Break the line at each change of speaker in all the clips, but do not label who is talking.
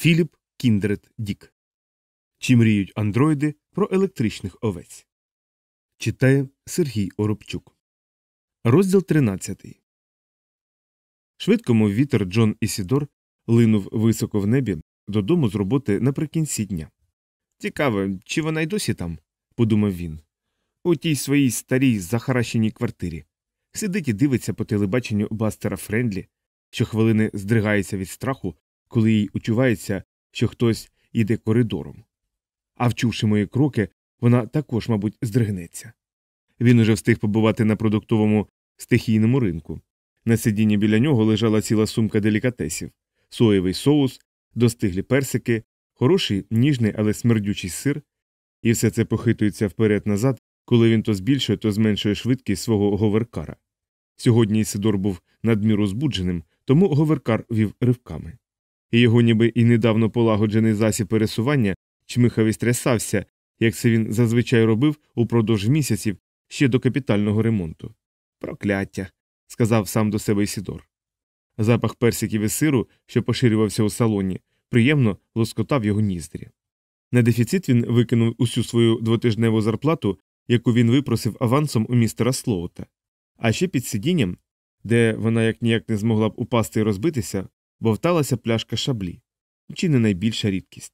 Філіп Кіндред Дік. Чи мріють андроїди про електричних овець? Читає Сергій Оробчук. Розділ 13. Швидко, мов вітер Джон Ісідор линув високо в небі додому з роботи наприкінці дня. Цікаво, чи вона й досі там, подумав він. У тій своїй старій захаращеній квартирі. Сидить і дивиться по телебаченню бастера Френдлі, що хвилини здригається від страху, коли їй учувається, що хтось іде коридором. А вчувши мої кроки, вона також, мабуть, здригнеться. Він уже встиг побувати на продуктовому стихійному ринку. На сидінні біля нього лежала ціла сумка делікатесів, соєвий соус, достиглі персики, хороший ніжний, але смердючий сир, і все це похитується вперед назад, коли він то збільшує, то зменшує швидкість свого говеркара. Сьогодні Ісидор був надміру збудженим, тому говеркар вів ривками. І його ніби і недавно полагоджений засіб пересування чмихав і стрясався, як це він зазвичай робив упродовж місяців ще до капітального ремонту. Прокляття, сказав сам до себе Ісідор. Запах персиків і сиру, що поширювався у салоні, приємно лоскотав його ніздрі. На дефіцит він викинув усю свою двотижневу зарплату, яку він випросив авансом у містера Слоута. А ще під сидінням, де вона як ніяк не змогла б упасти і розбитися, бовталася пляшка шаблі, чи не найбільша рідкість.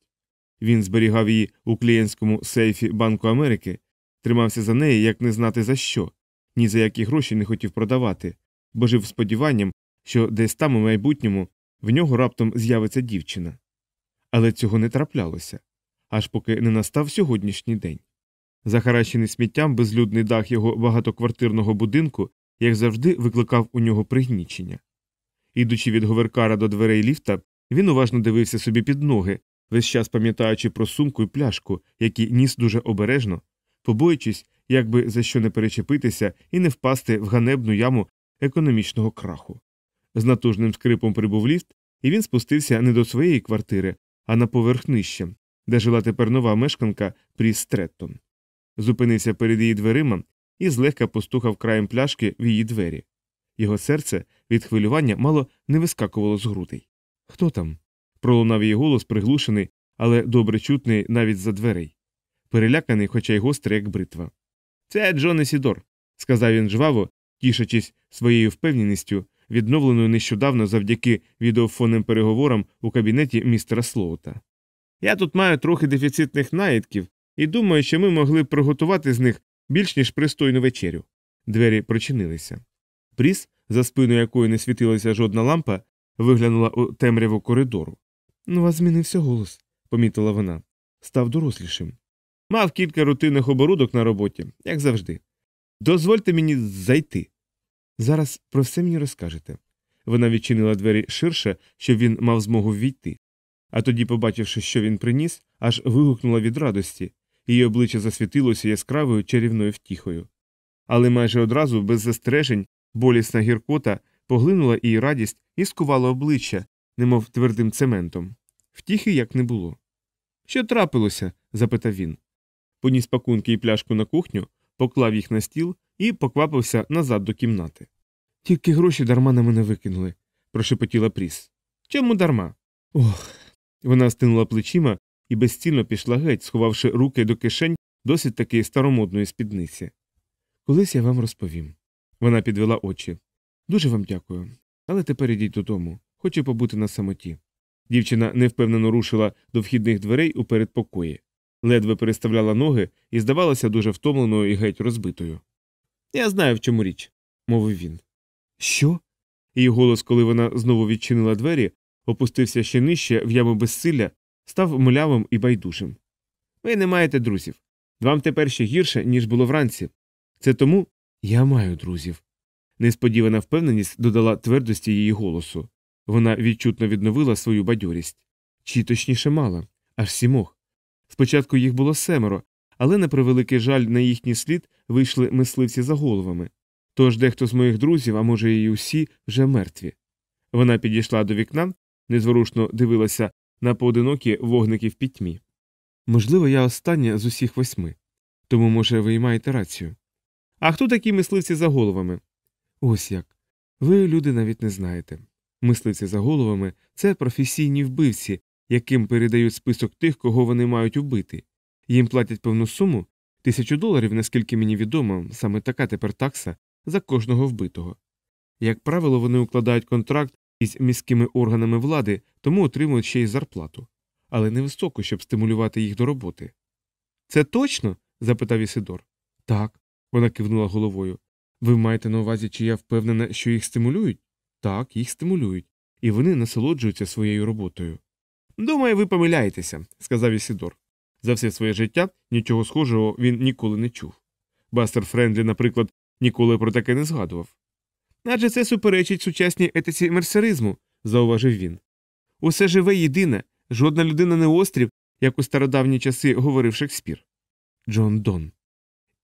Він зберігав її у клієнтському сейфі Банку Америки, тримався за неї, як не знати за що, ні за які гроші не хотів продавати, бо жив сподіванням, що десь там у майбутньому в нього раптом з'явиться дівчина. Але цього не траплялося, аж поки не настав сьогоднішній день. Захаращений сміттям безлюдний дах його багатоквартирного будинку, як завжди, викликав у нього пригнічення. Ідучи від говеркара до дверей ліфта, він уважно дивився собі під ноги, весь час пам'ятаючи про сумку і пляшку, які ніс дуже обережно, побоюючись, як би за що не перечепитися і не впасти в ганебну яму економічного краху. З натужним скрипом прибув ліфт, і він спустився не до своєї квартири, а на поверх нижче, де жила тепер нова мешканка Пріс Стреттон. Зупинився перед її дверима і злегка постухав краєм пляшки в її двері. Його серце від хвилювання мало не вискакувало з грудей. Хто там? пролунав її голос приглушений, але добре чутний навіть за дверей. Переляканий, хоча й гострий, як бритва. Це Джон Есідор, сказав він жваво, тішачись своєю впевненістю, відновленою нещодавно завдяки відеофонним переговорам у кабінеті містера Слоута. Я тут маю трохи дефіцитних наїдків і думаю, що ми могли приготувати з них більш ніж пристойну вечерю. Двері прочинилися. Пріс, за спиною якої не світилася жодна лампа, виглянула у темряву коридору. Ну, вас змінився голос, помітила вона. Став дорослішим. Мав кілька рутинних оборудок на роботі, як завжди. Дозвольте мені зайти. Зараз про все мені розкажете. Вона відчинила двері ширше, щоб він мав змогу ввійти. А тоді, побачивши, що він приніс, аж вигукнула від радості, її обличчя засвітилося яскравою чарівною втіхою. Але майже одразу, без застережень, болісна гіркота поглинула її радість і скувала обличчя, немов твердим цементом. Втіхи як не було. Що трапилося? запитав він. Поніс пакунки і пляшку на кухню, поклав їх на стіл і поквапився назад до кімнати. Тільки гроші дарма на мене викинули, прошепотіла Пріс. Чому дарма? Ох. Вона стинула плечима і безцільно пішла геть, сховавши руки до кишень досить таки старомодної спідниці. Колись я вам розповім. Вона підвела очі. Дуже вам дякую. Але тепер ідіть додому. Хочу побути на самоті. Дівчина невпевнено рушила до вхідних дверей у передпокої, ледве переставляла ноги і здавалася дуже втомленою і геть розбитою. Я знаю, в чому річ, мовив він. Що? Її голос, коли вона знову відчинила двері, опустився ще нижче в яму безсилля, став млявим і байдужим. Ви не маєте друзів. Вам тепер ще гірше, ніж було вранці. Це тому я маю друзів. Несподівана впевненість додала твердості її голосу. Вона відчутно відновила свою бадьорість. Чи точніше мала, аж сімох. Спочатку їх було семеро, але на превеликий жаль на їхній слід вийшли мисливці за головами. Тож дехто з моїх друзів, а може, і усі, вже мертві. Вона підійшла до вікна, незворушно дивилася на поодинокі вогники в пітьмі. Можливо, я остання з усіх восьми. Тому, може, ви й маєте рацію. А хто такі мисливці за головами? Ось як. Ви, люди, навіть не знаєте. Мисливці за головами це професійні вбивці, яким передають список тих, кого вони мають вбити. Їм платять певну суму тисячу доларів, наскільки мені відомо, саме така тепер такса за кожного вбитого. Як правило, вони укладають контракт із міськими органами влади, тому отримують ще й зарплату, але невисоку, щоб стимулювати їх до роботи. Це точно? запитав Ісидор. Так, вона кивнула головою. Ви маєте на увазі, чи я впевнена, що їх стимулюють? Так, їх стимулюють, і вони насолоджуються своєю роботою. Думаю, ви помиляєтеся, сказав Ісидор. За все своє життя нічого схожого він ніколи не чув. Бастер Френдлі, наприклад, ніколи про таке не згадував. Адже це суперечить сучасній етиці мерсеризму, зауважив він. Усе живе єдине, жодна людина не острів, як у стародавні часи говорив Шекспір. Джон Дон.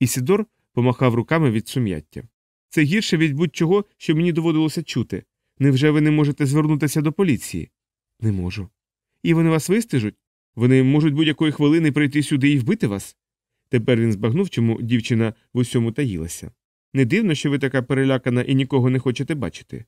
Ісідор помахав руками від сум'яття. Це гірше від будь-чого, що мені доводилося чути. Невже ви не можете звернутися до поліції? Не можу. І вони вас вистежуть? Вони можуть будь-якої хвилини прийти сюди і вбити вас? Тепер він збагнув, чому дівчина в усьому таїлася. Не дивно, що ви така перелякана і нікого не хочете бачити.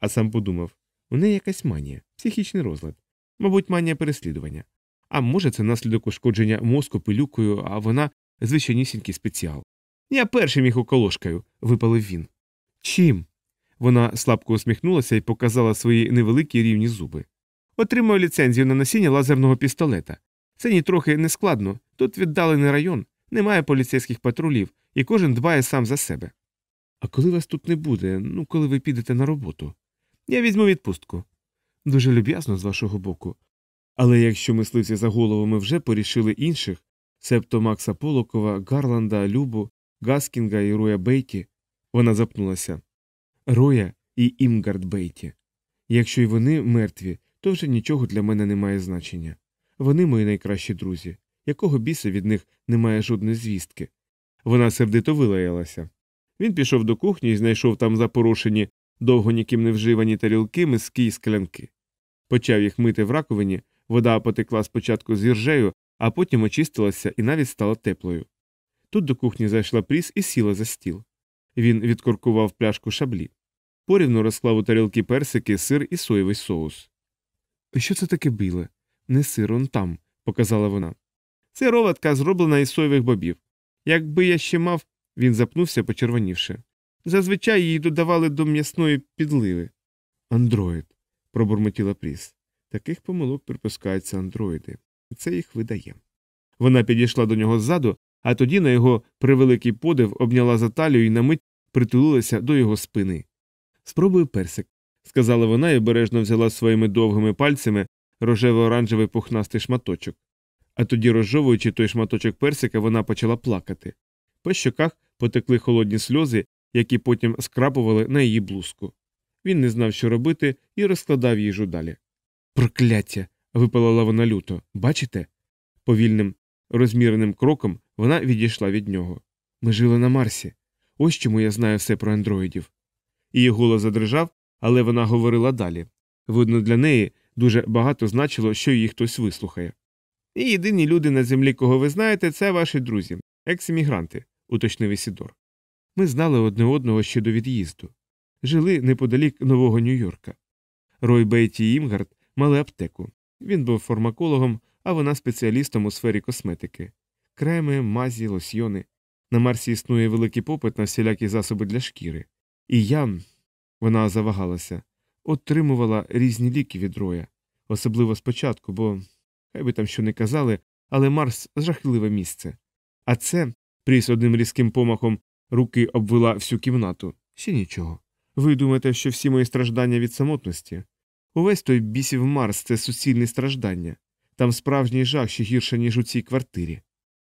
А сам подумав у неї якась манія, психічний розлад, мабуть, манія переслідування. А може, це наслідок ушкодження мозку пилюкою, а вона звичайнісінький спеціал. Я першим їх околошкаю, випалив він. Чим? Вона слабко усміхнулася і показала свої невеликі рівні зуби. Отримаю ліцензію на носіння лазерного пістолета. Це нітрохи не складно. Тут віддалений район, немає поліцейських патрулів, і кожен дбає сам за себе. А коли вас тут не буде, ну коли ви підете на роботу? Я візьму відпустку. Дуже люб'язно з вашого боку. Але якщо мисливці за головами вже порішили інших, себто Макса Полокова, Гарланда, Любу, Гаскінга і Роя Бейті, вона запнулася. Роя і Імгард Бейті. Якщо й вони мертві, то вже нічого для мене не має значення. Вони мої найкращі друзі, якого біса від них немає жодної звістки. Вона сердито вилаялася. Він пішов до кухні і знайшов там запорошені, довго ніким не вживані тарілки, миски й склянки. Почав їх мити в раковині, вода потекла спочатку з іржею, а потім очистилася і навіть стала теплою. Тут до кухні зайшла пріс і сіла за стіл. Він відкоркував пляшку шаблі. Порівну розклав у тарілки персики, сир і соєвий соус. Що це таке біле? Не сир, он там, показала вона. Це роватка, зроблена із соєвих бобів. Якби я ще мав, він запнувся, почервонівши. Зазвичай її додавали до м'ясної підливи. Андроїд, пробурмотіла Пріс. Таких помилок припускаються андроїди. Це їх видає. Вона підійшла до нього ззаду, а тоді на його превеликий подив обняла за талію і на мить притулилася до його спини. Спробую персик, сказала вона і обережно взяла своїми довгими пальцями рожево-оранжевий пухнастий шматочок. А тоді, розжовуючи той шматочок персика, вона почала плакати. По щоках потекли холодні сльози, які потім скрапували на її блузку. Він не знав, що робити, і розкладав їжу далі. Прокляття. випалила вона люто. Бачите? Повільним, розміреним кроком вона відійшла від нього. Ми жили на Марсі. Ось чому я знаю все про андроїдів. Її голос задрижав, але вона говорила далі. Видно, для неї дуже багато значило, що її хтось вислухає. І єдині люди на землі, кого ви знаєте, це ваші друзі, екс-іммігранти, уточнив Ісідор. Ми знали одне одного ще до від'їзду. Жили неподалік Нового Нью-Йорка. Рой Бейті Імгард мали аптеку. Він був фармакологом, а вона спеціалістом у сфері косметики. Креми, мазі, лосьйони. На Марсі існує великий попит на всілякі засоби для шкіри. І я, вона завагалася, отримувала різні ліки від роя, особливо спочатку, бо хай би там що не казали, але Марс жахливе місце. А це, Пріс одним різким помахом руки обвела всю кімнату. Ще нічого. Ви думаєте, що всі мої страждання від самотності? Увесь той бісів Марс це суцільне страждання. Там справжній жах ще гірше, ніж у цій квартирі.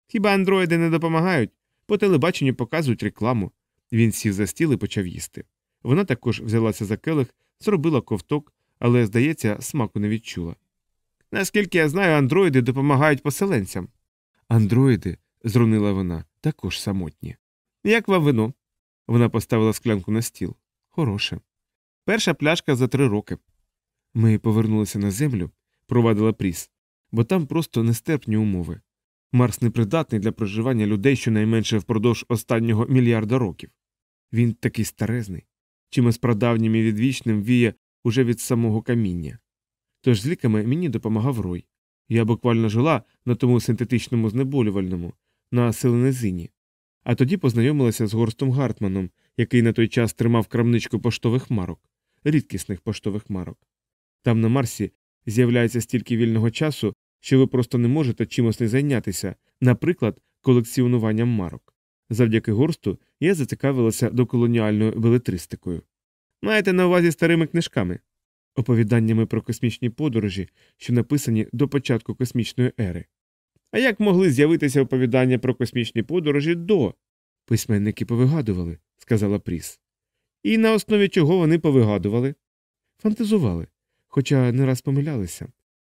Хіба андроїди не допомагають? По телебаченню показують рекламу. Він сів за стіл і почав їсти. Вона також взялася за келих, зробила ковток, але, здається, смаку не відчула. Наскільки я знаю, андроїди допомагають поселенцям. Андроїди, зрунила вона, також самотні. Як вам вино? Вона поставила склянку на стіл. Хороше. Перша пляшка за три роки. Ми повернулися на землю, провадила Пріс, бо там просто нестерпні умови. Марс непридатний для проживання людей щонайменше впродовж останнього мільярда років. Він такий старезний, чимось прадавнім і відвічним віє уже від самого каміння. Тож з ліками мені допомагав Рой. Я буквально жила на тому синтетичному знеболювальному, на селенезині. А тоді познайомилася з Горстом Гартманом, який на той час тримав крамничку поштових марок, рідкісних поштових марок. Там на Марсі з'являється стільки вільного часу, що ви просто не можете чимось не зайнятися, наприклад, колекціонуванням марок. Завдяки горсту я зацікавилася доколоніальною белетристикою. Маєте на увазі старими книжками, оповіданнями про космічні подорожі, що написані до початку космічної ери. А як могли з'явитися оповідання про космічні подорожі до? Письменники повигадували, сказала Пріс. І на основі чого вони повигадували? Фантазували, хоча не раз помилялися.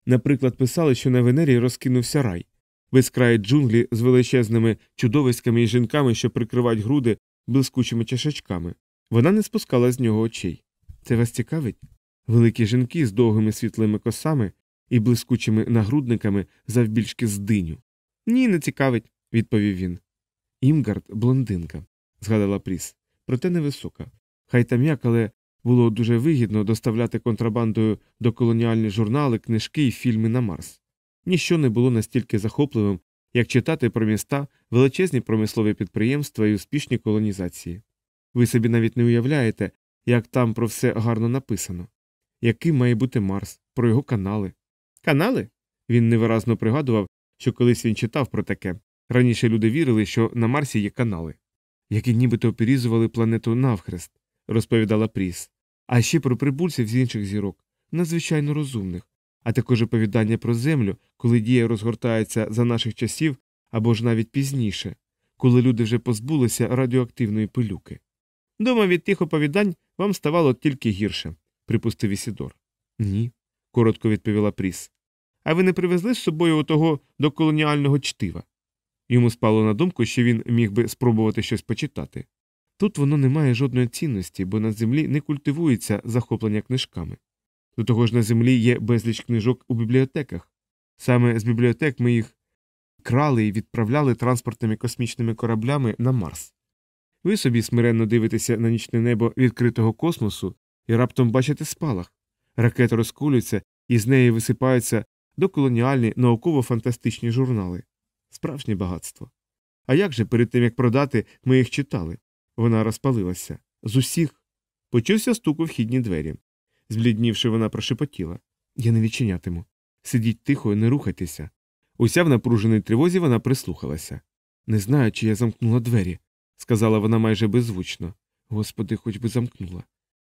Наприклад, писали, що на Венері розкинувся рай, безкраї джунглі з величезними чудовиськами і жінками, що прикривають груди блискучими чашечками. Вона не спускала з нього очей. Це вас цікавить? Великі жінки з довгими світлими косами і блискучими нагрудниками завбільшки з диню. Ні, не цікавить, відповів він. Імгард блондинка, згадала Пріс, проте невисока. Хай там як, але було дуже вигідно доставляти контрабандою до колоніальні журнали, книжки і фільми на Марс. Ніщо не було настільки захопливим, як читати про міста, величезні промислові підприємства і успішні колонізації. Ви собі навіть не уявляєте, як там про все гарно написано, яким має бути Марс, про його канали. Канали? Він невиразно пригадував, що колись він читав про таке. Раніше люди вірили, що на Марсі є канали, які нібито оперізували планету навхрест, розповідала Пріс, а ще про прибульців з інших зірок, надзвичайно розумних, а також оповідання про землю, коли дія розгортається за наших часів або ж навіть пізніше, коли люди вже позбулися радіоактивної пилюки. Дома від тих оповідань вам ставало тільки гірше, припустив Ісідор. Ні, коротко відповіла Пріс. А ви не привезли з собою отого до колоніального чтива? Йому спало на думку, що він міг би спробувати щось почитати. Тут воно не має жодної цінності, бо на землі не культивується захоплення книжками. До того ж на землі є безліч книжок у бібліотеках. Саме з бібліотек ми їх крали і відправляли транспортними космічними кораблями на Марс. Ви собі смиренно дивитеся на нічне небо відкритого космосу і раптом бачите спалах. Ракета розкулюється і з неї висипаються доколоніальні науково-фантастичні журнали. Справжнє багатство. А як же перед тим як продати, ми їх читали? Вона розпалилася. З усіх. Почувся стук у вхідні двері. Збліднівши, вона прошепотіла. Я не відчинятиму. Сидіть тихо і не рухайтеся. Уся в напруженій тривозі вона прислухалася. Не знаю, чи я замкнула двері, сказала вона майже беззвучно. Господи, хоч би замкнула.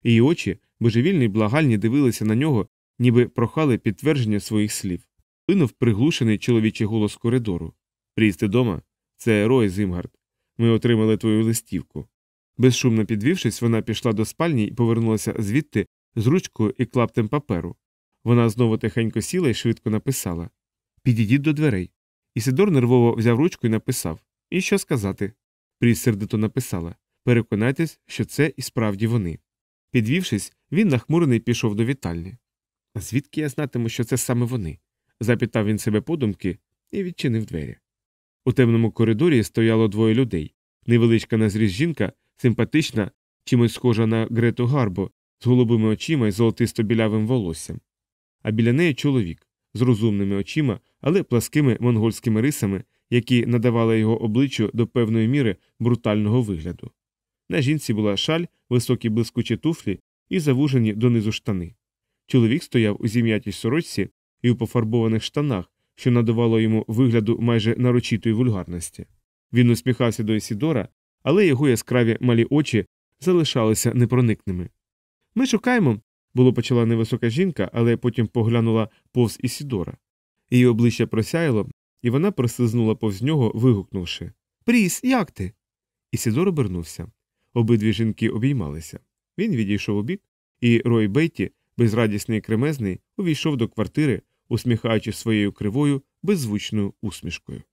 Її очі, божевільні й благальні, дивилися на нього, ніби прохали підтвердження своїх слів. Линув приглушений чоловічий голос коридору. Пріїсти дома? Це Рой Зимгард. Ми отримали твою листівку. Безшумно підвівшись, вона пішла до спальні і повернулася звідти з ручкою і клаптем паперу. Вона знову тихенько сіла і швидко написала Підійдіть до дверей. Ісидор нервово взяв ручку і написав І що сказати? Пріс сердито написала Переконайтесь, що це і справді вони. Підвівшись, він нахмурений пішов до вітальні. Звідки я знатиму, що це саме вони? запитав він себе подумки і відчинив двері. У темному коридорі стояло двоє людей невеличка на зріз жінка, симпатична, чимось схожа на Грету Гарбо, з голубими очима і золотисто білявим волоссям, а біля неї чоловік з розумними очима, але пласкими монгольськими рисами, які надавали його обличчю до певної міри брутального вигляду. На жінці була шаль, високі блискучі туфлі і завужені донизу штани. Чоловік стояв у зім'ятій сорочці і у пофарбованих штанах, що надавало йому вигляду майже нарочитої вульгарності. Він усміхався до Ісідора, але його яскраві малі очі залишалися непроникними. Ми шукаємо, було почала невисока жінка, але потім поглянула повз Ісідора. Її обличчя просяяло, і вона прослизнула повз нього, вигукнувши Пріс, як ти? Ісідор обернувся. Обидві жінки обіймалися. Він відійшов у бік, і Рой Бейті, безрадісний і кремезний, увійшов до квартири, усміхаючи своєю кривою беззвучною усмішкою.